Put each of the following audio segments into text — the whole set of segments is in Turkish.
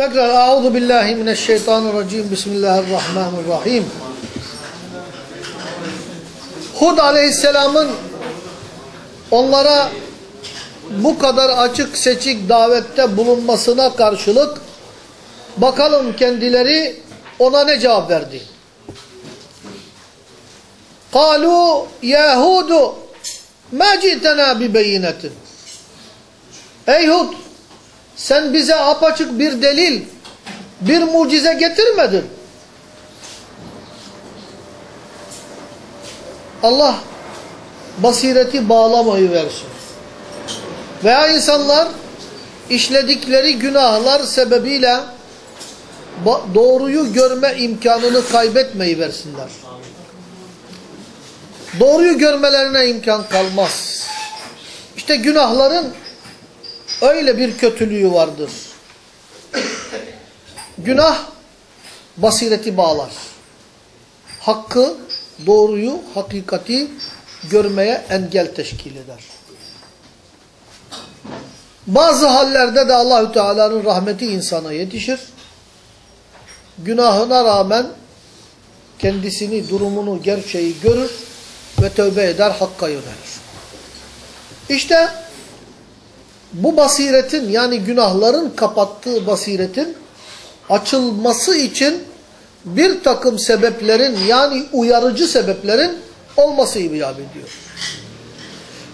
Tekrar Euzu billahi mineşşeytanirracim. Bismillahirrahmanirrahim. Hud aleyhisselamın onlara bu kadar açık seçik davette bulunmasına karşılık bakalım kendileri ona ne cevap verdi? Kalu Yahudu ma bi beyinetin. Ey Hud sen bize apaçık bir delil bir mucize getirmedin. Allah basireti bağlamayı versin. Veya insanlar işledikleri günahlar sebebiyle doğruyu görme imkanını kaybetmeyi versinler. Doğruyu görmelerine imkan kalmaz. İşte günahların öyle bir kötülüğü vardır. Günah basireti bağlar. Hakkı, doğruyu, hakikati görmeye engel teşkil eder. Bazı hallerde de Allahü Teala'nın rahmeti insana yetişir. Günahına rağmen kendisini, durumunu, gerçeği görür ve tövbe eder, hakka yönelir. İşte bu basiretin yani günahların kapattığı basiretin açılması için bir takım sebeplerin yani uyarıcı sebeplerin olması icap ediyor.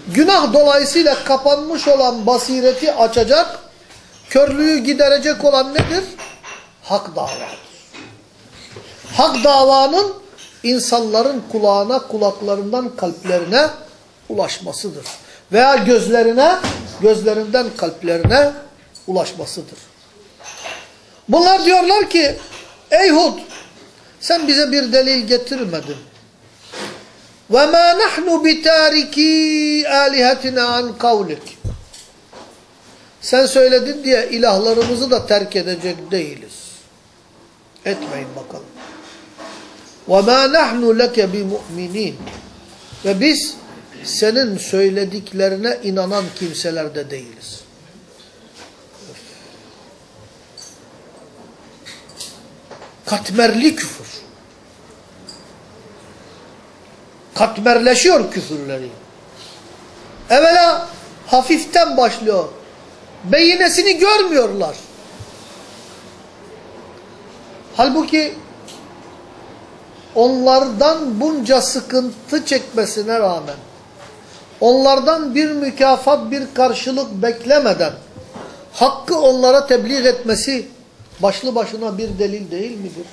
Günah dolayısıyla kapanmış olan basireti açacak, körlüğü giderecek olan nedir? Hak davadır. Hak davanın insanların kulağına, kulaklarından kalplerine ulaşmasıdır Veya gözlerine, gözlerinden kalplerine ulaşmasıdır. Bunlar diyorlar ki, ey Hud, sen bize bir delil getirmedin. وَمَا نَحْنُ بِتَارِكِي آلِهَتِنَا عَنْ قَوْلِكِ Sen söyledin diye ilahlarımızı da terk edecek değiliz. Etmeyin bakalım. وَمَا نَحْنُ لَكَ بِمُؤْمِنِينَ Ve biz senin söylediklerine inanan kimseler de değiliz. Katmerli küfür. Katmerleşiyor küfürleri. Evvela hafiften başlıyor. Beyinesini görmüyorlar. Halbuki onlardan bunca sıkıntı çekmesine rağmen onlardan bir mükafat, bir karşılık beklemeden hakkı onlara tebliğ etmesi başlı başına bir delil değil midir?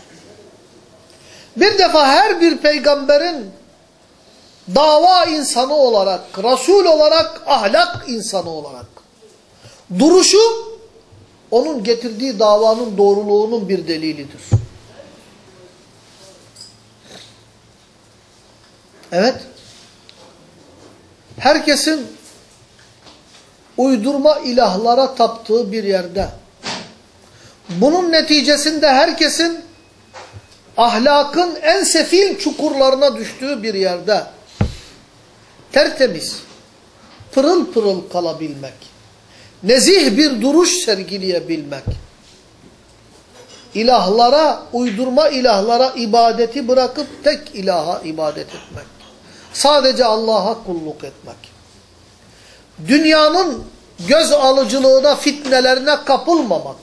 Bir defa her bir peygamberin dava insanı olarak, Resul olarak, ahlak insanı olarak duruşu onun getirdiği davanın doğruluğunun bir delilidir. Evet. Herkesin uydurma ilahlara taptığı bir yerde. Bunun neticesinde herkesin ahlakın en sefil çukurlarına düştüğü bir yerde tertemiz, pırıl pırıl kalabilmek, nezih bir duruş sergileyebilmek, ilahlara, uydurma ilahlara ibadeti bırakıp tek ilaha ibadet etmek, sadece Allah'a kulluk etmek, dünyanın göz alıcılığına, fitnelerine kapılmamak,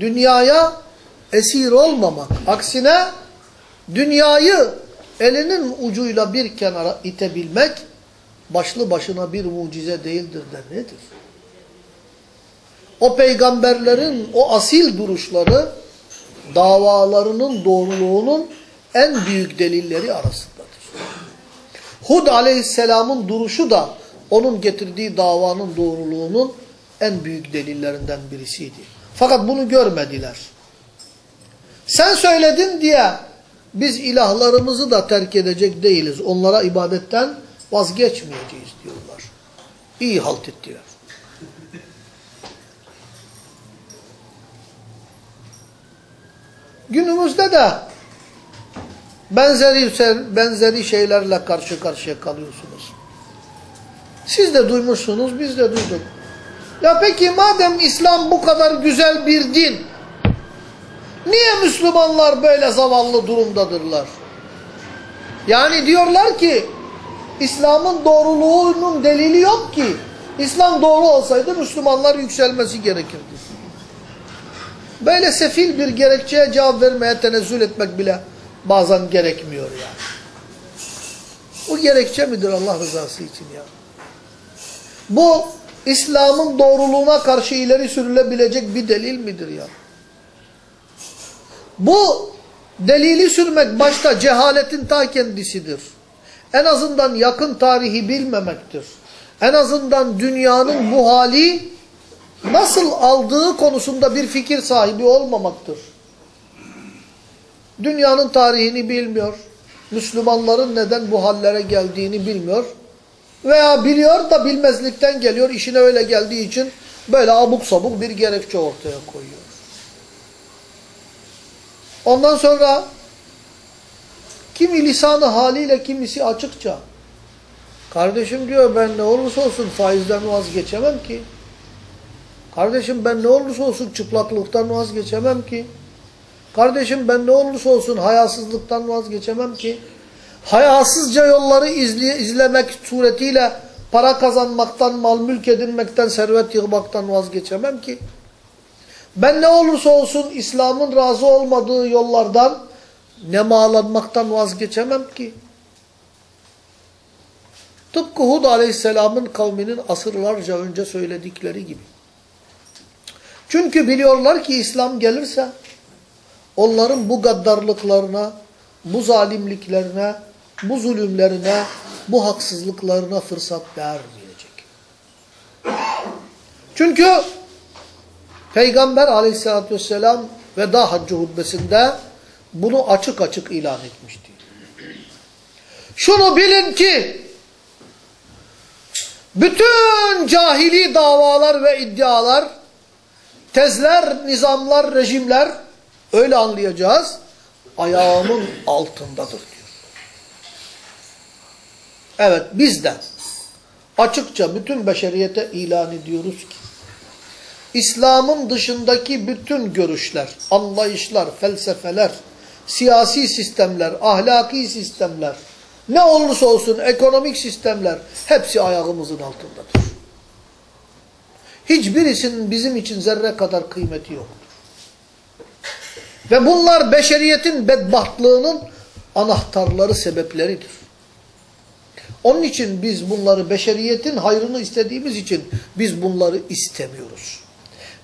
dünyaya esir olmamak, aksine dünyayı elinin ucuyla bir kenara itebilmek başlı başına bir mucize değildir de nedir? O peygamberlerin o asil duruşları davalarının doğruluğunun en büyük delilleri arasındadır. Hud aleyhisselamın duruşu da onun getirdiği davanın doğruluğunun en büyük delillerinden birisiydi. Fakat bunu görmediler. Sen söyledin diye biz ilahlarımızı da terk edecek değiliz. Onlara ibadetten vazgeçmeyeceğiz diyorlar. İyi halt ettiler. Günümüzde de benzeri benzeri şeylerle karşı karşıya kalıyorsunuz. Siz de duymuşsunuz, biz de duyduk. Ya peki madem İslam bu kadar güzel bir din, niye Müslümanlar böyle zavallı durumdadırlar? Yani diyorlar ki, İslam'ın doğruluğunun delili yok ki. İslam doğru olsaydı Müslümanlar yükselmesi gerekirdi. Böyle sefil bir gerekçeye cevap vermeye tenezzül etmek bile bazen gerekmiyor yani. Bu gerekçe midir Allah rızası için ya? Bu İslam'ın doğruluğuna karşı ileri sürülebilecek bir delil midir ya? Bu delili sürmek başta cehaletin ta kendisidir. En azından yakın tarihi bilmemektir. En azından dünyanın bu hali nasıl aldığı konusunda bir fikir sahibi olmamaktır. Dünyanın tarihini bilmiyor. Müslümanların neden bu hallere geldiğini bilmiyor. Veya biliyor da bilmezlikten geliyor. İşine öyle geldiği için böyle abuk sabuk bir gerekçe ortaya koyuyor. Ondan sonra kimi lisanı haliyle kimisi açıkça kardeşim diyor ben ne olursa olsun faizden vazgeçemem ki. Kardeşim ben ne olursa olsun çıplaklıktan vazgeçemem ki. Kardeşim ben ne olursa olsun hayasızlıktan vazgeçemem ki. Hayasızca yolları izle, izlemek suretiyle para kazanmaktan, mal mülk edinmekten, servet yığmaktan vazgeçemem ki. Ben ne olursa olsun İslam'ın razı olmadığı yollardan nemalanmaktan vazgeçemem ki. Tıpkı Hud aleyhisselamın kavminin asırlarca önce söyledikleri gibi. Çünkü biliyorlar ki İslam gelirse onların bu gaddarlıklarına, bu zalimliklerine, bu zulümlerine, bu haksızlıklarına fırsat vermeyecek. Çünkü Peygamber aleyhissalatü vesselam veda haccı hutbesinde bunu açık açık ilan etmişti. Şunu bilin ki bütün cahili davalar ve iddialar, tezler, nizamlar, rejimler öyle anlayacağız ayağımın altındadır diyor. Evet biz de açıkça bütün beşeriyete ilan ediyoruz ki İslam'ın dışındaki bütün görüşler, anlayışlar, felsefeler, siyasi sistemler, ahlaki sistemler, ne olursa olsun ekonomik sistemler hepsi ayağımızın altındadır. Hiçbirisinin bizim için zerre kadar kıymeti yoktur. Ve bunlar beşeriyetin bedbahtlığının anahtarları, sebepleridir. Onun için biz bunları, beşeriyetin hayrını istediğimiz için biz bunları istemiyoruz.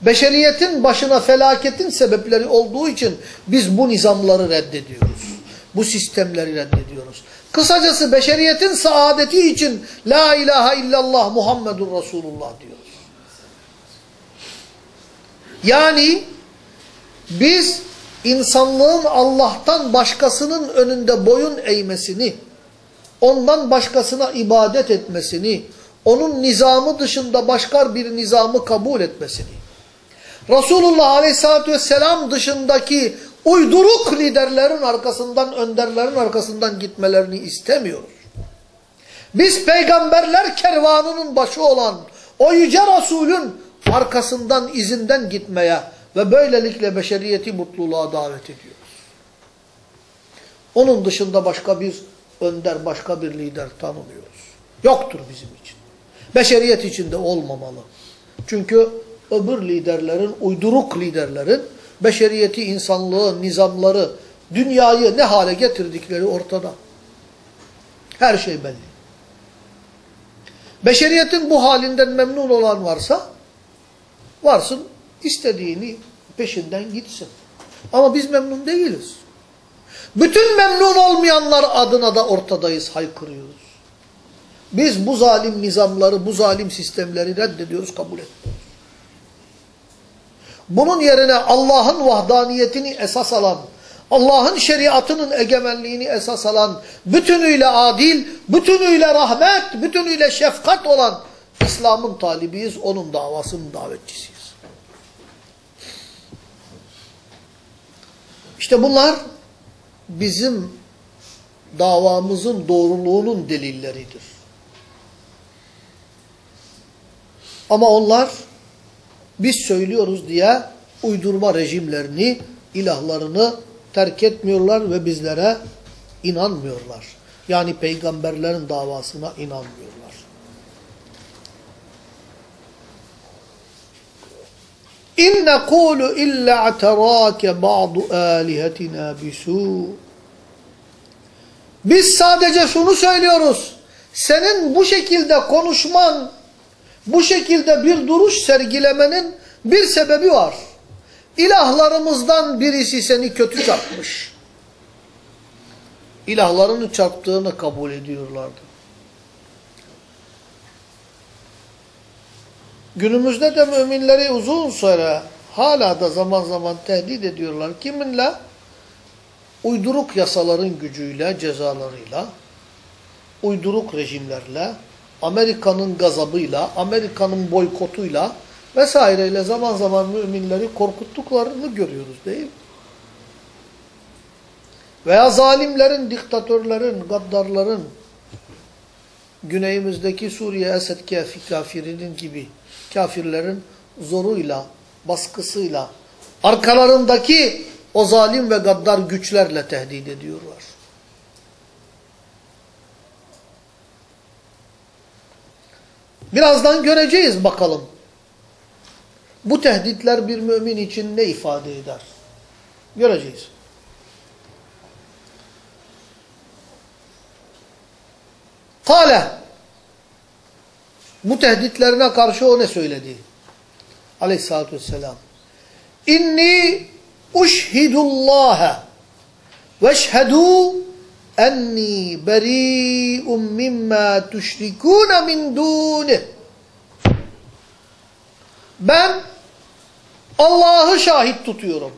Beşeriyetin başına felaketin sebepleri olduğu için biz bu nizamları reddediyoruz. Bu sistemleri reddediyoruz. Kısacası beşeriyetin saadeti için La ilahe illallah Muhammedur Resulullah diyoruz. Yani biz insanlığın Allah'tan başkasının önünde boyun eğmesini, ondan başkasına ibadet etmesini, onun nizamı dışında başka bir nizamı kabul etmesini, Resulullah Aleyhisselatü Vesselam dışındaki uyduruk liderlerin arkasından, önderlerin arkasından gitmelerini istemiyoruz. Biz peygamberler kervanının başı olan o yüce Resulün arkasından, izinden gitmeye ve böylelikle beşeriyeti mutluluğa davet ediyoruz. Onun dışında başka bir önder, başka bir lider tanımıyoruz. Yoktur bizim için. Beşeriyet içinde olmamalı. Çünkü öbür liderlerin, uyduruk liderlerin beşeriyeti, insanlığı, nizamları, dünyayı ne hale getirdikleri ortada. Her şey belli. Beşeriyetin bu halinden memnun olan varsa, varsın istediğini peşinden gitsin. Ama biz memnun değiliz. Bütün memnun olmayanlar adına da ortadayız, haykırıyoruz. Biz bu zalim nizamları, bu zalim sistemleri reddediyoruz, kabul etmiyoruz. Bunun yerine Allah'ın vahdaniyetini esas alan, Allah'ın şeriatının egemenliğini esas alan, bütünüyle adil, bütünüyle rahmet, bütünüyle şefkat olan İslam'ın talibiyiz, onun davasının davetçisiyiz. İşte bunlar bizim davamızın doğruluğunun delilleridir. Ama onlar biz söylüyoruz diye uydurma rejimlerini, ilahlarını terk etmiyorlar ve bizlere inanmıyorlar. Yani peygamberlerin davasına inanmıyorlar. İn nekulu illa atarake ba'du alihatina bisu. Biz sadece şunu söylüyoruz. Senin bu şekilde konuşman, bu şekilde bir duruş sergilemenin bir sebebi var. İlahlarımızdan birisi seni kötü çarpmış. İlahlarını çarptığını kabul ediyorlardı. Günümüzde de müminleri uzun süre hala da zaman zaman tehdit ediyorlar. Kiminle? Uyduruk yasaların gücüyle, cezalarıyla, uyduruk rejimlerle, Amerika'nın gazabıyla, Amerika'nın boykotuyla vesaireyle zaman zaman müminleri korkuttuklarını görüyoruz değil mi? Veya zalimlerin, diktatörlerin, gaddarların, güneyimizdeki Suriye Esed kafirinin gibi kafirlerin zoruyla, baskısıyla, arkalarındaki o zalim ve gaddar güçlerle tehdit ediyorlar. Birazdan göreceğiz bakalım. Bu tehditler bir mümin için ne ifade eder? Göreceğiz. Kale bu tehditlerine karşı o ne söyledi? Aleyhissalatü vesselam. İnni uşhidullaha veşhedû enni beri'un mimma tuşrikûne min dûnih. Ben Allah'ı şahit tutuyorum.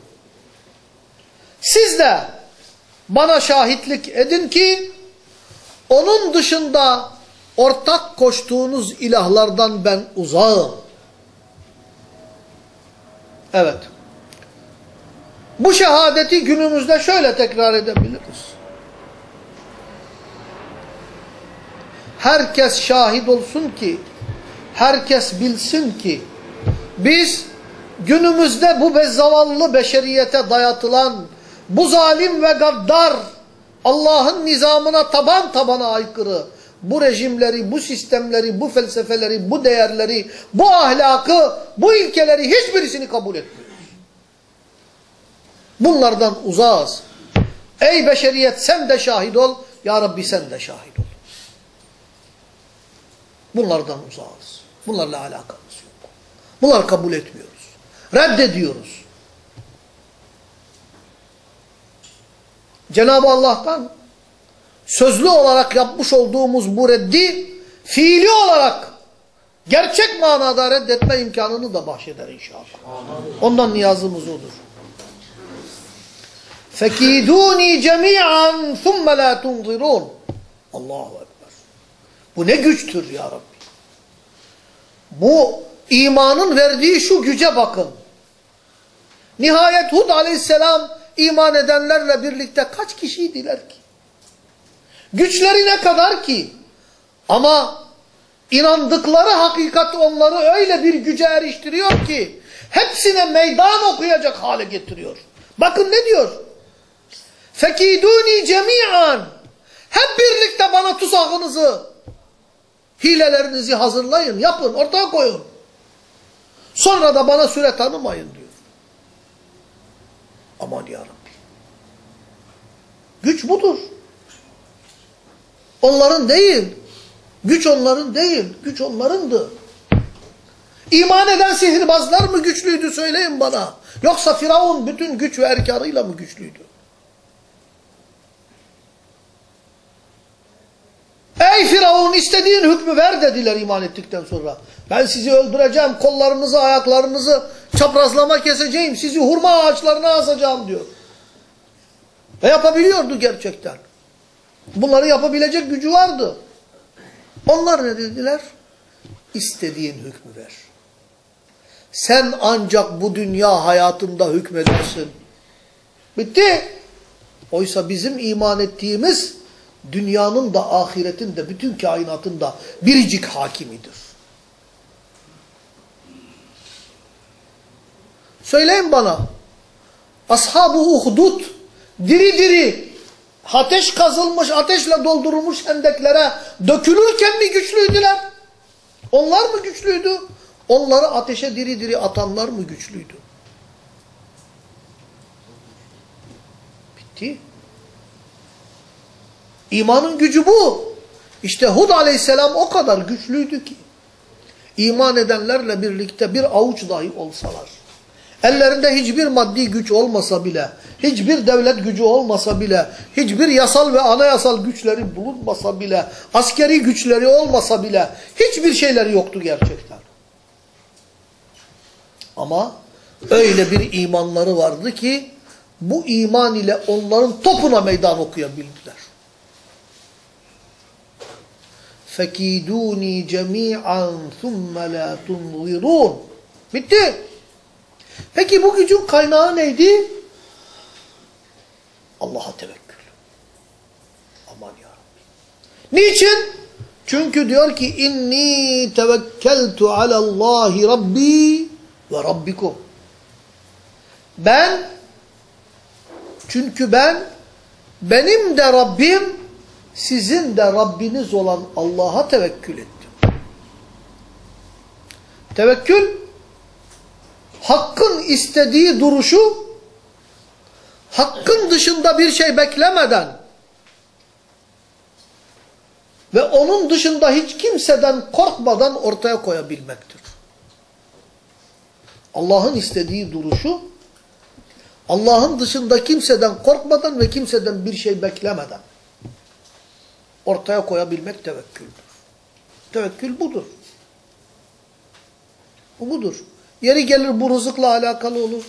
Siz de bana şahitlik edin ki onun dışında ortak koştuğunuz ilahlardan ben uzağım. Evet. Bu şehadeti günümüzde şöyle tekrar edebiliriz. Herkes şahit olsun ki, herkes bilsin ki, biz günümüzde bu zavallı beşeriyete dayatılan, bu zalim ve gaddar, Allah'ın nizamına taban tabana aykırı, bu rejimleri, bu sistemleri, bu felsefeleri, bu değerleri, bu ahlakı, bu ilkeleri hiçbirisini kabul etmiyoruz. Bunlardan uzağız. Ey beşeriyet sen de şahit ol, Ya Rabbi sen de şahit ol. Bunlardan uzağız. Bunlarla alakamız yok. Bunları kabul etmiyoruz. Reddediyoruz. Cenab-ı Allah'tan sözlü olarak yapmış olduğumuz bu reddi fiili olarak gerçek manada reddetme imkanını da bahşeder inşallah. Ondan niyazımız odur. Fekiduni cemi'an thumma la tunzirun. Allahu ekber. Bu ne güçtür ya Rabbi. Bu imanın verdiği şu güce bakın. Nihayet Hud aleyhisselam iman edenlerle birlikte kaç kişiydiler ki? Güçleri ne kadar ki? Ama inandıkları hakikat onları öyle bir güce eriştiriyor ki hepsine meydan okuyacak hale getiriyor. Bakın ne diyor? Fekiduni cemiyan. Hep birlikte bana tuzağınızı, hilelerinizi hazırlayın, yapın, ortaya koyun. Sonra da bana süre tanımayın diyor. Aman yarabbi. Güç budur. Onların değil. Güç onların değil. Güç onlarındı. İman eden sihirbazlar mı güçlüydü söyleyin bana. Yoksa Firavun bütün güç ve erkarıyla mı güçlüydü? Ey Firavun istediğin hükmü ver dediler iman ettikten sonra. Ben sizi öldüreceğim, kollarınızı, ayaklarınızı çaprazlama keseceğim, sizi hurma ağaçlarına asacağım diyor. Ve yapabiliyordu gerçekten. Bunları yapabilecek gücü vardı. Onlar ne dediler? İstediğin hükmü ver. Sen ancak bu dünya hayatında hükmedersin. Bitti. Oysa bizim iman ettiğimiz dünyanın da ahiretin de bütün kainatın da biricik hakimidir. Söyleyin bana. Ashab-ı Uhdud diri diri ateş kazılmış, ateşle doldurulmuş hendeklere dökülürken mi güçlüydüler? Onlar mı güçlüydü? Onları ateşe diri diri atanlar mı güçlüydü? Bitti. İmanın gücü bu. İşte Hud aleyhisselam o kadar güçlüydü ki. iman edenlerle birlikte bir avuç dahi olsalar. Ellerinde hiçbir maddi güç olmasa bile, hiçbir devlet gücü olmasa bile, hiçbir yasal ve anayasal güçleri bulunmasa bile, askeri güçleri olmasa bile, hiçbir şeyleri yoktu gerçekten. Ama öyle bir imanları vardı ki, bu iman ile onların topuna meydan okuyabildiler. فَكِيدُونِي جَمِيعًا ثُمَّ لَا تُنْظِرُونَ Bitti. Peki bu gücün kaynağı neydi? Allah'a tevekkül. Aman ya Rabbi. Niçin? Çünkü diyor ki inni tevekkeltu alallahi rabbi ve rabbikum. Ben çünkü ben benim de Rabbim sizin de Rabbiniz olan Allah'a tevekkül ettim. Tevekkül hakkın istediği duruşu hakkın dışında bir şey beklemeden ve onun dışında hiç kimseden korkmadan ortaya koyabilmektir. Allah'ın istediği duruşu Allah'ın dışında kimseden korkmadan ve kimseden bir şey beklemeden ortaya koyabilmek tevekküldür. Tevekkül budur. Bu budur. Yeri gelir bu rızıkla alakalı olur.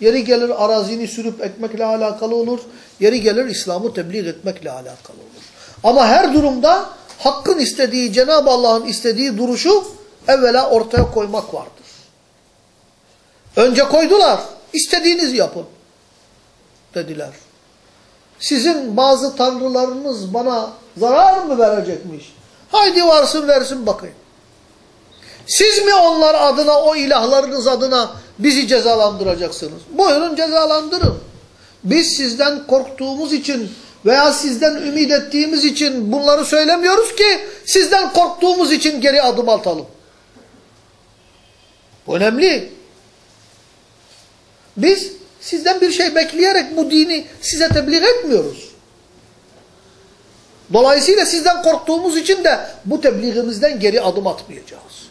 Yeri gelir arazini sürüp ekmekle alakalı olur. Yeri gelir İslam'ı tebliğ etmekle alakalı olur. Ama her durumda hakkın istediği, Cenab-ı Allah'ın istediği duruşu evvela ortaya koymak vardır. Önce koydular. İstediğinizi yapın. Dediler. Sizin bazı tanrılarınız bana zarar mı verecekmiş? Haydi varsın versin bakayım. Siz mi onlar adına, o ilahlarınız adına bizi cezalandıracaksınız? Buyurun cezalandırın. Biz sizden korktuğumuz için veya sizden ümit ettiğimiz için bunları söylemiyoruz ki sizden korktuğumuz için geri adım atalım. Bu önemli. Biz sizden bir şey bekleyerek bu dini size tebliğ etmiyoruz. Dolayısıyla sizden korktuğumuz için de bu tebliğimizden geri adım atmayacağız.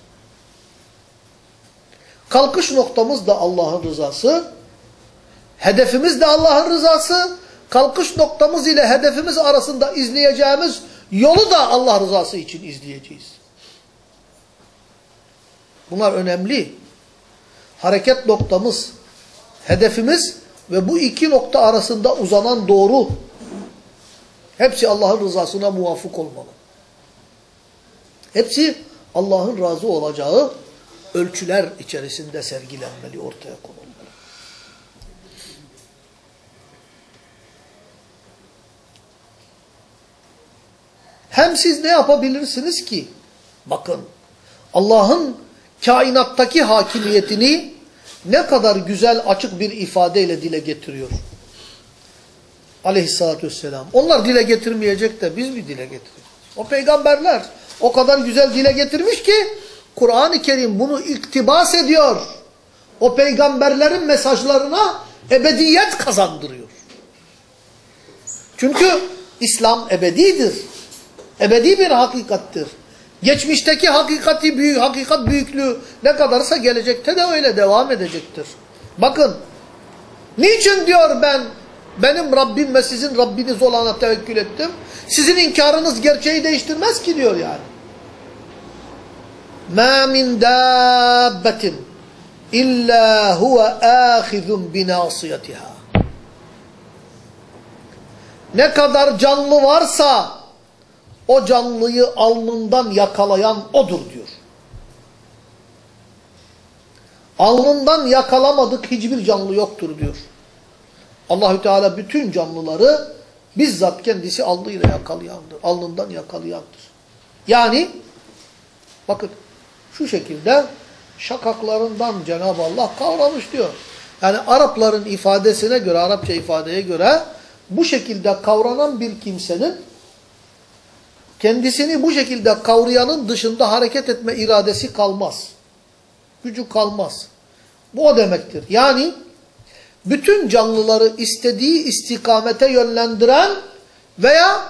Kalkış noktamız da Allah'ın rızası. Hedefimiz de Allah'ın rızası. Kalkış noktamız ile hedefimiz arasında izleyeceğimiz yolu da Allah rızası için izleyeceğiz. Bunlar önemli. Hareket noktamız, hedefimiz ve bu iki nokta arasında uzanan doğru hepsi Allah'ın rızasına muvafık olmalı. Hepsi Allah'ın razı olacağı ölçüler içerisinde sergilenmeli, ortaya konulmalı. Hem siz ne yapabilirsiniz ki? Bakın, Allah'ın kainattaki hakimiyetini ne kadar güzel açık bir ifadeyle dile getiriyor. Aleyhissalatü vesselam. Onlar dile getirmeyecek de biz mi dile getiriyoruz? O peygamberler o kadar güzel dile getirmiş ki Kur'an-ı Kerim bunu iktibas ediyor. O peygamberlerin mesajlarına ebediyet kazandırıyor. Çünkü İslam ebedidir. Ebedi bir hakikattir. Geçmişteki hakikati büyük, hakikat büyüklüğü ne kadarsa gelecekte de öyle devam edecektir. Bakın, niçin diyor ben benim Rabbim ve sizin Rabbiniz olana tevekkül ettim. Sizin inkarınız gerçeği değiştirmez ki diyor yani. مَا مِنْ دَابَّةٍ اِلَّا هُوَ آخِذٌ بِنَاصِيَتِهَا Ne kadar canlı varsa o canlıyı alnından yakalayan odur diyor. Alnından yakalamadık hiçbir canlı yoktur diyor. Allahü Teala bütün canlıları bizzat kendisi alnıyla yakalayandır. Alnından yakalayandır. Yani bakın şu şekilde şakaklarından Cenab-ı Allah kavramış diyor. Yani Arapların ifadesine göre, Arapça ifadeye göre bu şekilde kavranan bir kimsenin kendisini bu şekilde kavrayanın dışında hareket etme iradesi kalmaz. Gücü kalmaz. Bu o demektir. Yani bütün canlıları istediği istikamete yönlendiren veya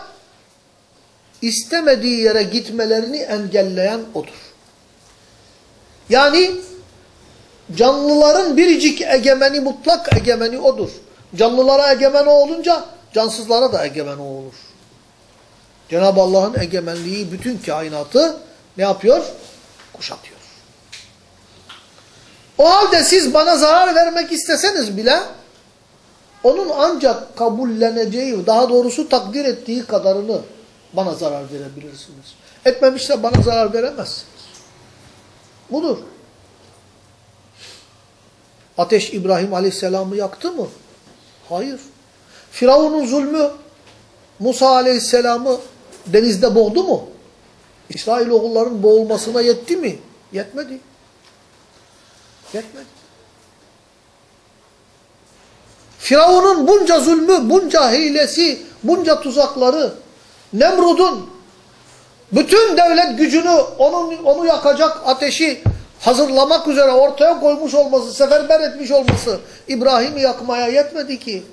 istemediği yere gitmelerini engelleyen odur. Yani canlıların biricik egemeni, mutlak egemeni odur. Canlılara egemen o olunca cansızlara da egemen o olur. Cenab-ı Allah'ın egemenliği bütün kainatı ne yapıyor? Kuşatıyor. O halde siz bana zarar vermek isteseniz bile onun ancak kabulleneceği, daha doğrusu takdir ettiği kadarını bana zarar verebilirsiniz. Etmemişse bana zarar veremezsiniz. Budur. Ateş İbrahim Aleyhisselam'ı yaktı mı? Hayır. Firavun'un zulmü Musa Aleyhisselam'ı denizde boğdu mu? İsrailoğulların boğulmasına yetti mi? Yetmedi. Yetmedi. Firavun'un bunca zulmü, bunca hilesi, bunca tuzakları, Nemrud'un bütün devlet gücünü onun, onu yakacak ateşi hazırlamak üzere ortaya koymuş olması, seferber etmiş olması İbrahim'i yakmaya yetmedi ki.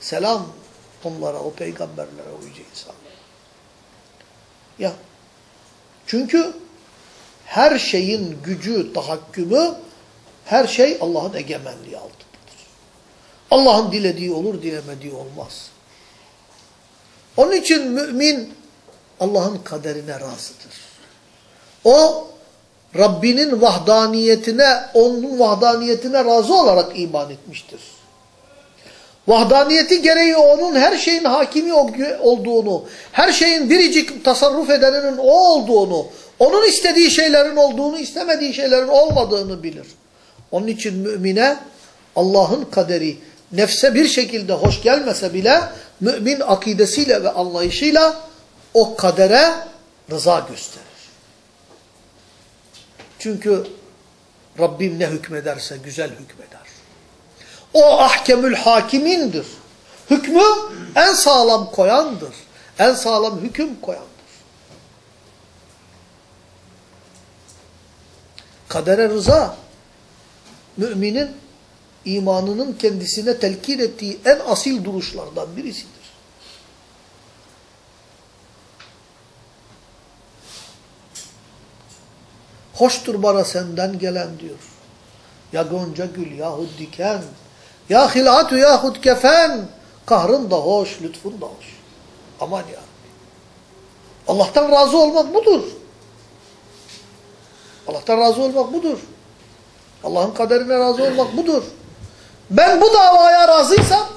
Selam onlara, o peygamberlere, o yüce insanlara. Ya. Çünkü her şeyin gücü, tahakkümü, her şey Allah'ın egemenliği altındadır. Allah'ın dilediği olur, dilemediği olmaz. Onun için mümin Allah'ın kaderine razıdır. O Rabbinin vahdaniyetine, onun vahdaniyetine razı olarak iman etmiştir. Vahdaniyeti gereği onun her şeyin hakimi olduğunu, her şeyin biricik tasarruf edeninin o olduğunu, onun istediği şeylerin olduğunu, istemediği şeylerin olmadığını bilir. Onun için mümine Allah'ın kaderi nefse bir şekilde hoş gelmese bile mümin akidesiyle ve anlayışıyla o kadere rıza gösterir. Çünkü Rabbim ne hükmederse güzel hükmeder. O ahkemül hakimindir. Hükmü en sağlam koyandır. En sağlam hüküm koyandır. Kadere rıza, müminin imanının kendisine telkin ettiği en asil duruşlardan birisidir. Hoştur bana senden gelen diyor. Ya gonca gül yahut diken, ya hilatu yahut kefen, kahrın da hoş, lütfun da hoş. Aman ya Allah'tan razı olmak budur. Allah'tan razı olmak budur. Allah'ın kaderine razı olmak budur. Ben bu davaya razıysam,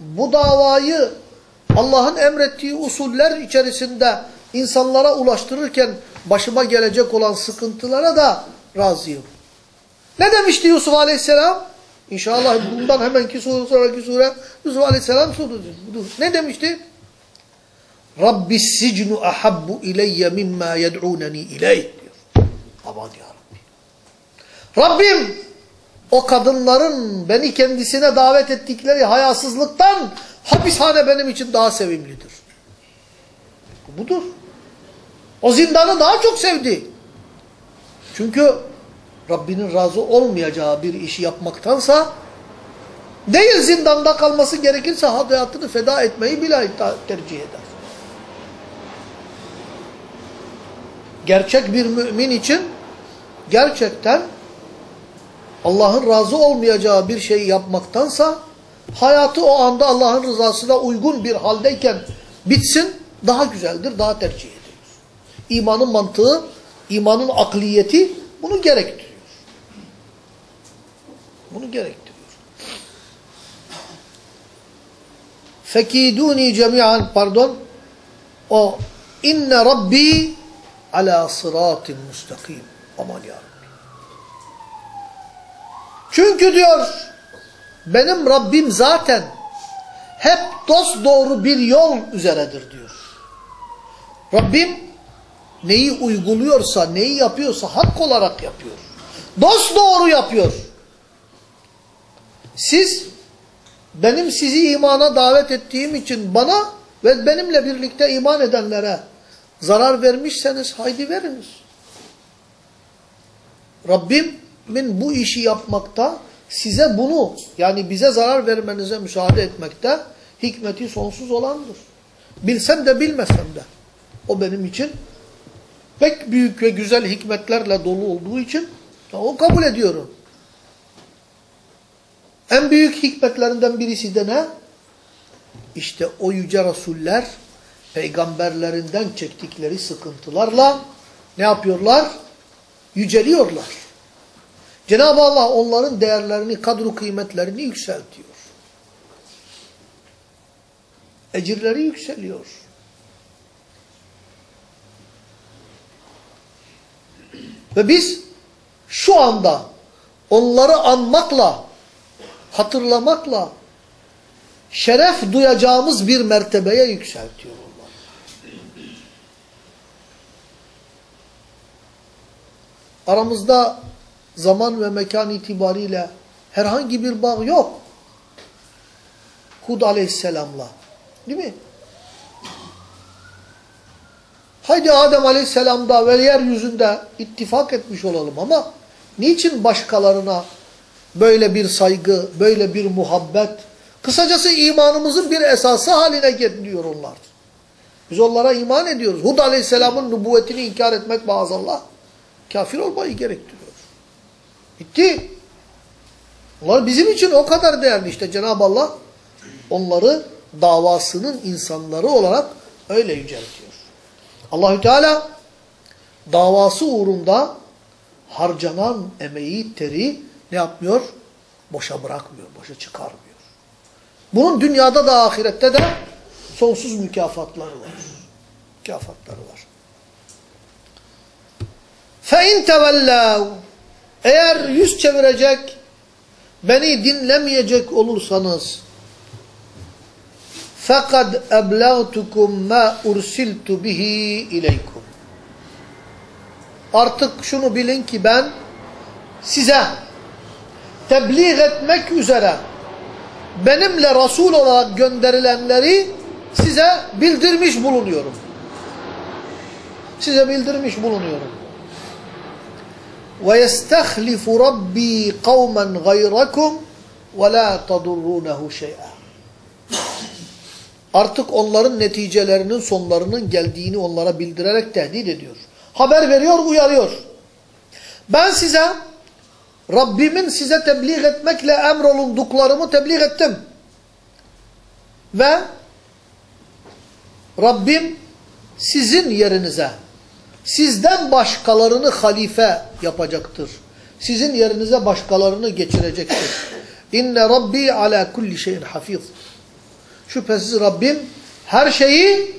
bu davayı Allah'ın emrettiği usuller içerisinde insanlara ulaştırırken başıma gelecek olan sıkıntılara da razıyım. Ne demişti Yusuf Aleyhisselam? İnşallah bundan hemenki sure, sonraki sure Yusuf Aleyhisselam sorudur. Ne demişti? Rabbi sicnu ahabbu ileyye mimma yed'uneni ileyh diyor. Aman ya Rabbi. Rabbim o kadınların beni kendisine davet ettikleri hayasızlıktan hapishane benim için daha sevimlidir. Budur. O zindanı daha çok sevdi. Çünkü Rabbinin razı olmayacağı bir işi yapmaktansa değil zindanda kalması gerekirse hayatını feda etmeyi bile tercih eder. Gerçek bir mümin için gerçekten Allah'ın razı olmayacağı bir şeyi yapmaktansa hayatı o anda Allah'ın rızasına uygun bir haldeyken bitsin daha güzeldir, daha tercih edilir. İmanın mantığı, imanın akliyeti bunu gerektiriyor. Bunu gerektiriyor. Fekiduni cemi'an pardon o inne rabbi ala sıratin müstakim. Aman ya. Çünkü diyor benim Rabbim zaten hep dost doğru bir yol üzeredir diyor. Rabbim neyi uyguluyorsa, neyi yapıyorsa hak olarak yapıyor. Dost doğru yapıyor. siz benim sizi imana davet ettiğim için bana ve benimle birlikte iman edenlere zarar vermişseniz haydi veriniz. Rabbimin bu işi yapmakta size bunu yani bize zarar vermenize müsaade etmekte hikmeti sonsuz olandır. Bilsem de bilmesem de. O benim için pek büyük ve güzel hikmetlerle dolu olduğu için o kabul ediyorum. En büyük hikmetlerinden birisi de ne? İşte o yüce rasuller peygamberlerinden çektikleri sıkıntılarla ne yapıyorlar? Yüceliyorlar. Cenab-ı Allah onların değerlerini, kadru kıymetlerini yükseltiyor. Ecirleri yükseliyor. Ve biz şu anda onları anmakla, hatırlamakla şeref duyacağımız bir mertebeye yükseltiyor Allah. Aramızda zaman ve mekan itibariyle herhangi bir bağ yok. Hud aleyhisselamla. Değil mi? Haydi Adem aleyhisselamda ve yeryüzünde ittifak etmiş olalım ama niçin başkalarına böyle bir saygı, böyle bir muhabbet, kısacası imanımızın bir esası haline getiriyor onlar. Biz onlara iman ediyoruz. Hud aleyhisselamın nübüvvetini inkar etmek maazallah kafir olmayı gerektiriyor. Bitti. Onlar bizim için o kadar değerli. İşte Cenab-ı Allah onları davasının insanları olarak öyle yüceltiyor. Allahü Teala davası uğrunda harcanan emeği, teri ne yapmıyor? Boşa bırakmıyor, boşa çıkarmıyor. Bunun dünyada da ahirette de sonsuz mükafatları var. Mükafatları var. فَاِنْ تَوَلَّوْا Eğer yüz çevirecek, beni dinlemeyecek olursanız فَقَدْ اَبْلَغْتُكُمْ مَا اُرْسِلْتُ بِهِ اِلَيْكُمْ Artık şunu bilin ki ben size tebliğ etmek üzere benimle Resul olarak gönderilenleri size bildirmiş bulunuyorum. Size bildirmiş bulunuyorum. وَيَسْتَخْلِفُ رَبِّي قَوْمًا غَيْرَكُمْ وَلَا تَضُرُّونَهُ شَيْئًا Artık onların neticelerinin sonlarının geldiğini onlara bildirerek tehdit ediyor. Haber veriyor, uyarıyor. Ben size Rabbimin size tebliğ etmekle emrolunduklarımı tebliğ ettim. Ve Rabbim sizin yerinize sizden başkalarını halife yapacaktır. Sizin yerinize başkalarını geçirecektir. İnne Rabbi ala kulli şeyin hafiz. Şüphesiz Rabbim her şeyi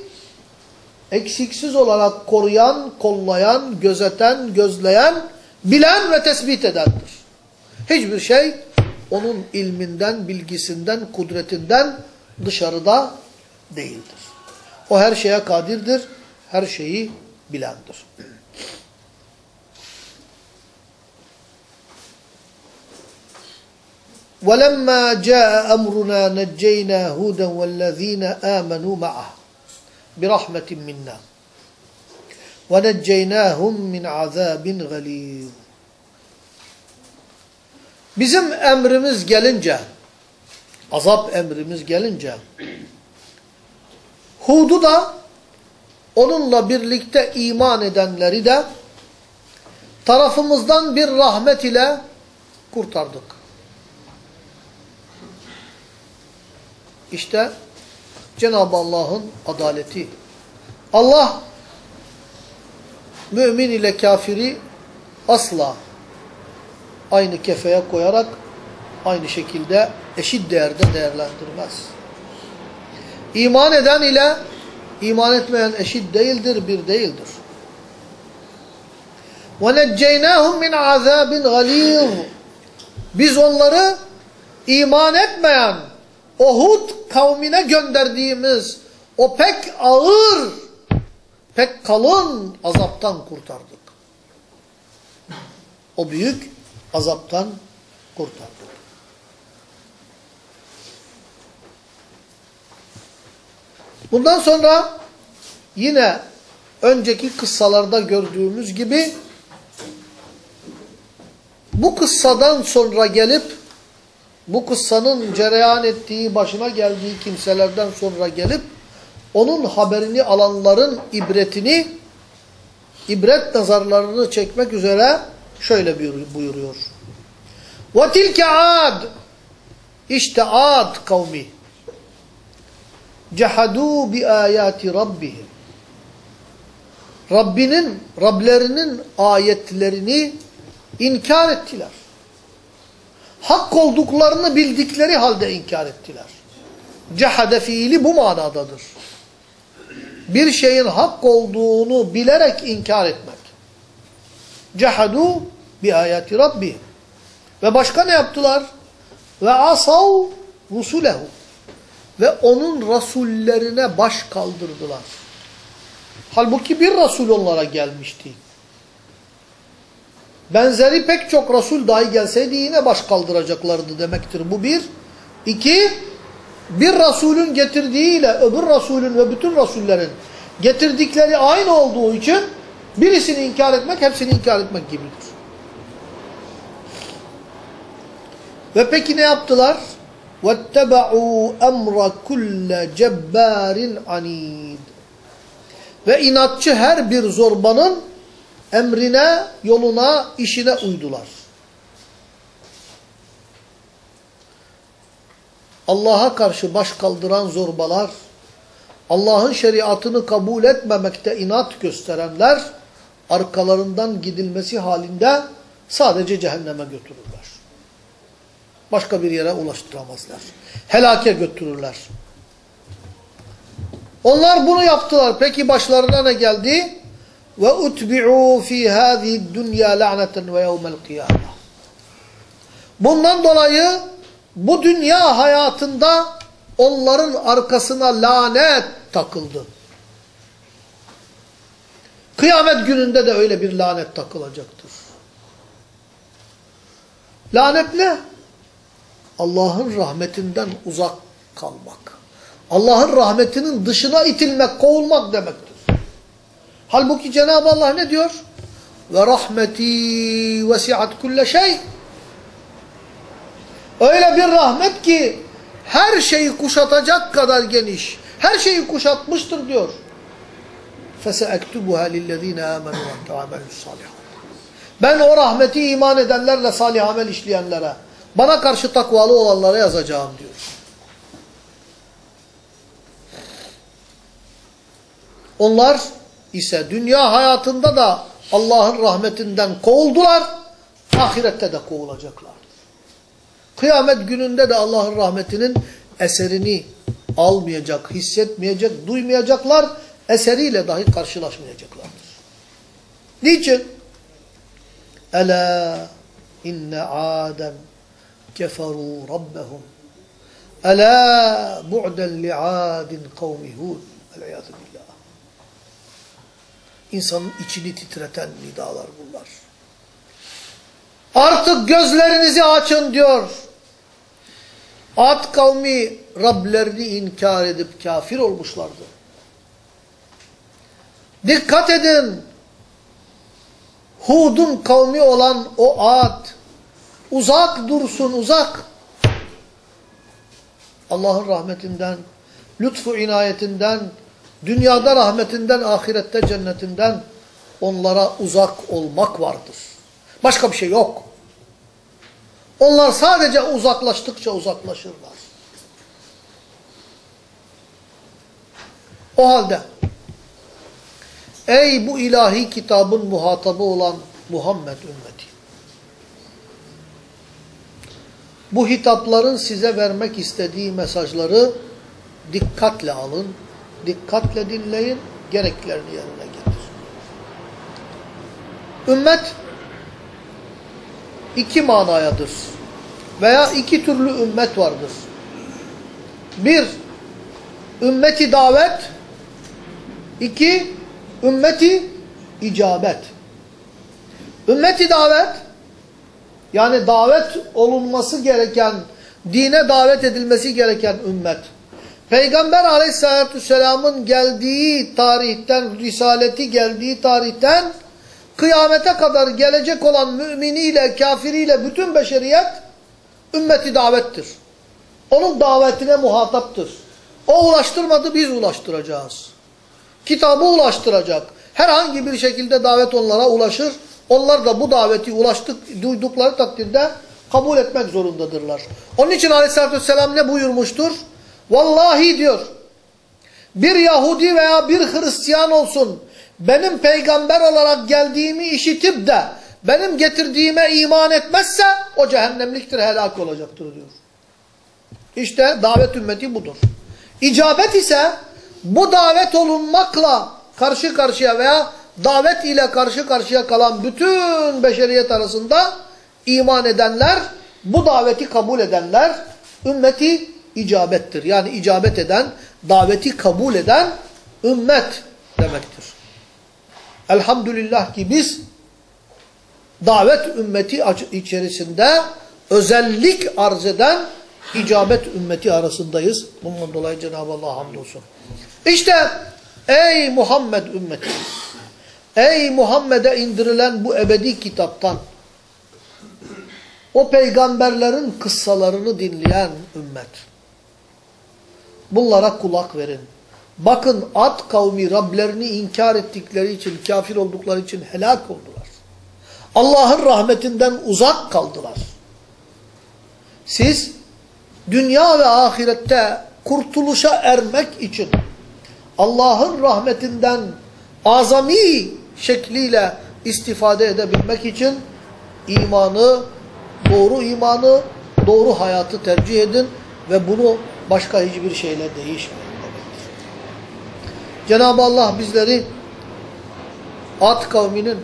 eksiksiz olarak koruyan, kollayan, gözeten, gözleyen, bilen ve tespit edendir. Hiçbir şey onun ilminden, bilgisinden, kudretinden dışarıda değildir. O her şeye kadirdir, her şeyi bilendir. وَلَمَّا جَاءَ أَمْرُنَا نَجَّيْنَا هُودًا وَالَّذ۪ينَ آمَنُوا مَعَهُ بِرَحْمَةٍ مِنَّا وَنَجَّيْنَاهُمْ مِنْ عَذَابٍ غَلِيظٍ Bizim emrimiz gelince, azap emrimiz gelince, Hud'u da onunla birlikte iman edenleri de tarafımızdan bir rahmet ile kurtardık. İşte Cenab-ı Allah'ın adaleti. Allah mümin ile kafiri asla aynı kefeye koyarak aynı şekilde eşit değerde değerlendirmez. İman eden ile iman etmeyen eşit değildir, bir değildir. وَنَجَّيْنَاهُمْ مِنْ عَذَابٍ غَلِيظٍ Biz onları iman etmeyen Ohud kavmine gönderdiğimiz o pek ağır, pek kalın azaptan kurtardık. O büyük azaptan kurtardık. Bundan sonra yine önceki kıssalarda gördüğümüz gibi bu kıssadan sonra gelip bu kıssanın cereyan ettiği, başına geldiği kimselerden sonra gelip onun haberini alanların ibretini, ibret nazarlarını çekmek üzere şöyle buyuruyor. وَتِلْكَ عَادٍ İşte Ad kavmi. Cehadû bi ayati rabbihim. Rabbinin, Rablerinin ayetlerini inkar ettiler. Hak olduklarını bildikleri halde inkar ettiler. Cehade fiili bu manadadır. Bir şeyin hak olduğunu bilerek inkar etmek. Cehadû bi ayati rabbihim. Ve başka ne yaptılar? Ve asav rusulehu. Ve onun rasullerine baş kaldırdılar. Halbuki bir rasul onlara gelmişti. Benzeri pek çok rasul dahi gelseydi yine baş kaldıracaklardı demektir. Bu bir. İki, bir rasulün getirdiğiyle öbür rasulün ve bütün rasullerin getirdikleri aynı olduğu için birisini inkar etmek hepsini inkar etmek gibidir. Ve peki ne yaptılar? وَاتَّبَعُوا اَمْرَ كُلَّ جَبَّارٍ عَنِيدٍ Ve inatçı her bir zorbanın emrine, yoluna, işine uydular. Allah'a karşı baş kaldıran zorbalar, Allah'ın şeriatını kabul etmemekte inat gösterenler, arkalarından gidilmesi halinde sadece cehenneme götürürler. Başka bir yere ulaştıramazlar. Helake götürürler. Onlar bunu yaptılar. Peki başlarına ne geldi? Ve utbi'u fi hâzihi dünya la'neten ve yevmel kıyâmeh. Bundan dolayı bu dünya hayatında onların arkasına lanet takıldı. Kıyamet gününde de öyle bir lanet takılacaktır. Lanet ne? Allah'ın rahmetinden uzak kalmak. Allah'ın rahmetinin dışına itilmek, kovulmak demektir. Halbuki Cenab-ı Allah ne diyor? Ve rahmeti vesiat kulle şey. Öyle bir rahmet ki her şeyi kuşatacak kadar geniş. Her şeyi kuşatmıştır diyor. فَسَاَكْتُبُهَا لِلَّذ۪ينَ آمَنُوا وَتَعَمَلُوا الصَّالِحَاتِ Ben o rahmeti iman edenlerle salih amel işleyenlere, bana karşı takvalı olanlara yazacağım diyor. Onlar ise dünya hayatında da Allah'ın rahmetinden kovuldular, ahirette de kovulacaklardır. Kıyamet gününde de Allah'ın rahmetinin eserini almayacak, hissetmeyecek, duymayacaklar, eseriyle dahi karşılaşmayacaklardır. Niçin? Ela inne aden keferu rabbehum. Ela bu'den li'adin kavmi hud. Eleyazü billah. İnsanın içini titreten nidalar bunlar. Artık gözlerinizi açın diyor. Ad kavmi Rablerini inkar edip kafir olmuşlardı. Dikkat edin. Hud'un kavmi olan o Ad uzak dursun uzak. Allah'ın rahmetinden, lütfu inayetinden, dünyada rahmetinden, ahirette cennetinden onlara uzak olmak vardır. Başka bir şey yok. Onlar sadece uzaklaştıkça uzaklaşırlar. O halde ey bu ilahi kitabın muhatabı olan Muhammed ümmeti bu hitapların size vermek istediği mesajları dikkatle alın, dikkatle dinleyin, gereklerini yerine getirin. Ümmet iki manayadır. Veya iki türlü ümmet vardır. Bir, ümmeti davet. iki ümmeti icabet. Ümmeti davet, yani davet olunması gereken, dine davet edilmesi gereken ümmet. Peygamber aleyhissalatü vesselamın geldiği tarihten, risaleti geldiği tarihten kıyamete kadar gelecek olan müminiyle, kafiriyle bütün beşeriyet ümmeti davettir. Onun davetine muhataptır. O ulaştırmadı biz ulaştıracağız. Kitabı ulaştıracak. Herhangi bir şekilde davet onlara ulaşır. Onlar da bu daveti ulaştık, duydukları takdirde kabul etmek zorundadırlar. Onun için aleyhissalatü vesselam ne buyurmuştur? Vallahi diyor bir Yahudi veya bir Hristiyan olsun benim peygamber olarak geldiğimi işitip de benim getirdiğime iman etmezse o cehennemliktir, helak olacaktır diyor. İşte davet ümmeti budur. İcabet ise bu davet olunmakla karşı karşıya veya davet ile karşı karşıya kalan bütün beşeriyet arasında iman edenler, bu daveti kabul edenler ümmeti icabettir. Yani icabet eden, daveti kabul eden ümmet demektir. Elhamdülillah ki biz davet ümmeti içerisinde özellik arz eden icabet ümmeti arasındayız. Bundan dolayı Cenab-ı Allah hamdolsun. İşte ey Muhammed ümmeti, ey Muhammed'e indirilen bu ebedi kitaptan o peygamberlerin kıssalarını dinleyen ümmet. Bunlara kulak verin. Bakın Ad kavmi Rablerini inkar ettikleri için, kafir oldukları için helak oldular. Allah'ın rahmetinden uzak kaldılar. Siz dünya ve ahirette kurtuluşa ermek için Allah'ın rahmetinden azami şekliyle istifade edebilmek için imanı, doğru imanı, doğru hayatı tercih edin ve bunu başka hiçbir şeyle değişmeyin demektir. Cenab-ı Allah bizleri Ad kavminin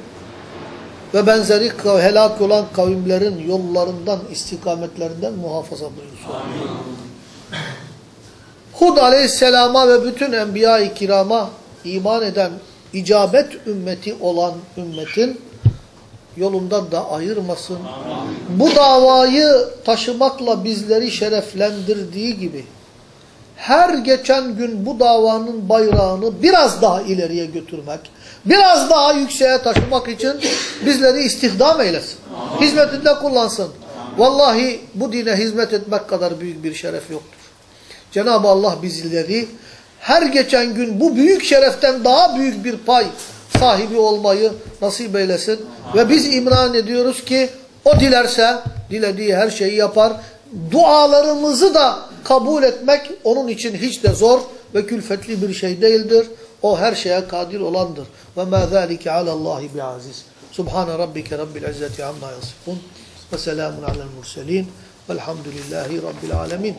ve benzeri helak olan kavimlerin yollarından, istikametlerinden muhafaza buyursun. Hud aleyhisselama ve bütün enbiya-i kirama iman eden, icabet ümmeti olan ümmetin yolundan da ayırmasın. Bu davayı taşımakla bizleri şereflendirdiği gibi her geçen gün bu davanın bayrağını biraz daha ileriye götürmek, biraz daha yükseğe taşımak için bizleri istihdam eylesin. Hizmetinde kullansın. Vallahi bu dine hizmet etmek kadar büyük bir şeref yoktur. Cenab-ı Allah bizleri her geçen gün bu büyük şereften daha büyük bir pay sahibi olmayı nasip eylesin. Ve biz imran ediyoruz ki o dilerse dilediği her şeyi yapar. Dualarımızı da kabul etmek onun için hiç de zor ve külfetli bir şey değildir. O her şeye kadir olandır. Ve mâ zâlike alallâhi bi'aziz. Subhane rabbike rabbil izzeti amma yasifun. Ve selamun alel murselin. Velhamdülillahi rabbil alemin.